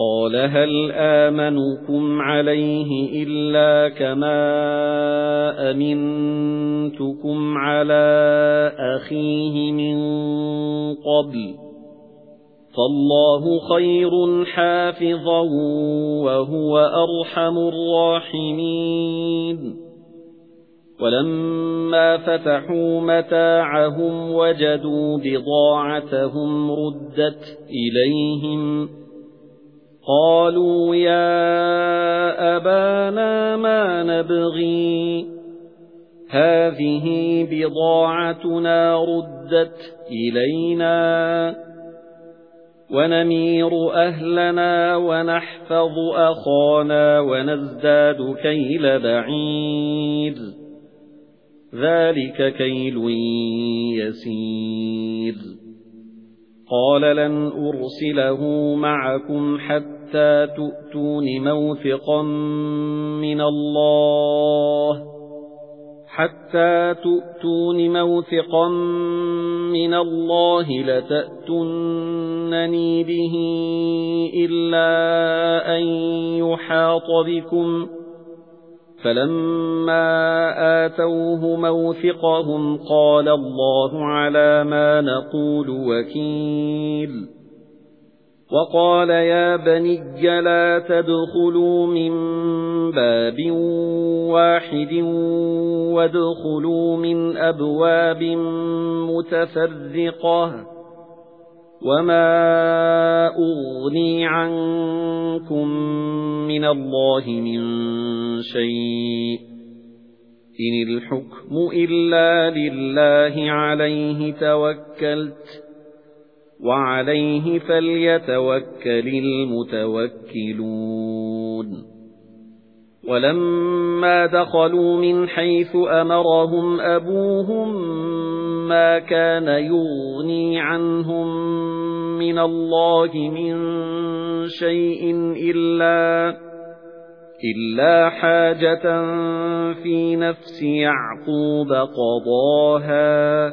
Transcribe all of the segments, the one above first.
قَالَ هَلْ آمَنُكُمْ عَلَيْهِ إِلَّا كَمَا أَمِنْتُكُمْ عَلَى أَخِيهِ مِنْ قَبْلُ فَاللَّهُ خَيْرٌ حَافِظًا وَهُوَ أَرْحَمُ الرَّاحِمِينَ وَلَمَّا فَتَحُوا مَتَاعَهُمْ وَجَدُوا بِضَاعَتَهُمْ رُدَّتْ إِلَيْهِمْ قَالُوا يَا أَبَانَا مَا نَبْغِي؟ هَذِهِ بِضَاعَتُنَا رُدَّتْ إِلَيْنَا وَنَمِيرُ أَهْلَنَا وَنَحْفَظُ أَخَانَا وَنَزْدَادُ كَيْلَ بَعِيرٍ. ذَلِكَ كَيْلٌ يَسِيرٌ. قَالَ لَنْ أُرْسِلَهُ مَعَكُمْ حَتَّى تُؤْتُونِ مَوْثِقًا مِنَ اللَّهِ حَتَّى تُؤْتُونِ مَوْثِقًا مِنَ اللَّهِ لَتَأْتُنَّنِي بِهِ إِلَّا أَن يُحَاطَ بِكُمْ فَلَمَّا آتَوْهُ مَوْثِقَهُمْ قَالَ اللَّهُ عَلَى مَا نَقُولُ وَكِيلٌ وَقَالَ يَا بَنِيَّ لَا تَدْخُلُوا مِن بَابٍ وَاحِدٍ وَادْخُلُوا مِنْ أَبْوَابٍ مُتَفَرِّقَةٍ وَمَا أُغْنِي عَنكُم مِّنَ اللَّهِ مِن شَيْءٍ إِنِ الْحُكْمُ إِلَّا لِلَّهِ عَلَيْهِ تَوَكَّلْتُ وَعَلَيْهِ فَلْيَتَوَكَّلِ الْمُتَوَكِّلُونَ وَلَمَّا دَخَلُوا مِنْ حَيْثُ أَمَرَهُمْ أَبُوهُمْ مَا كَانَ يُغْنِي عَنْهُمْ مِنَ اللَّهِ مِنْ شَيْءٍ إِلَّا إِلَّا حَاجَةً فِي نَفْسِ يَعْقُوبَ قَضَاهَا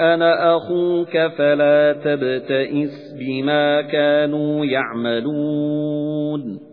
أَنَا أَخُوكَ فَلَا تَبْتَئِسْ بِمَا كَانُوا يَعْمَلُونَ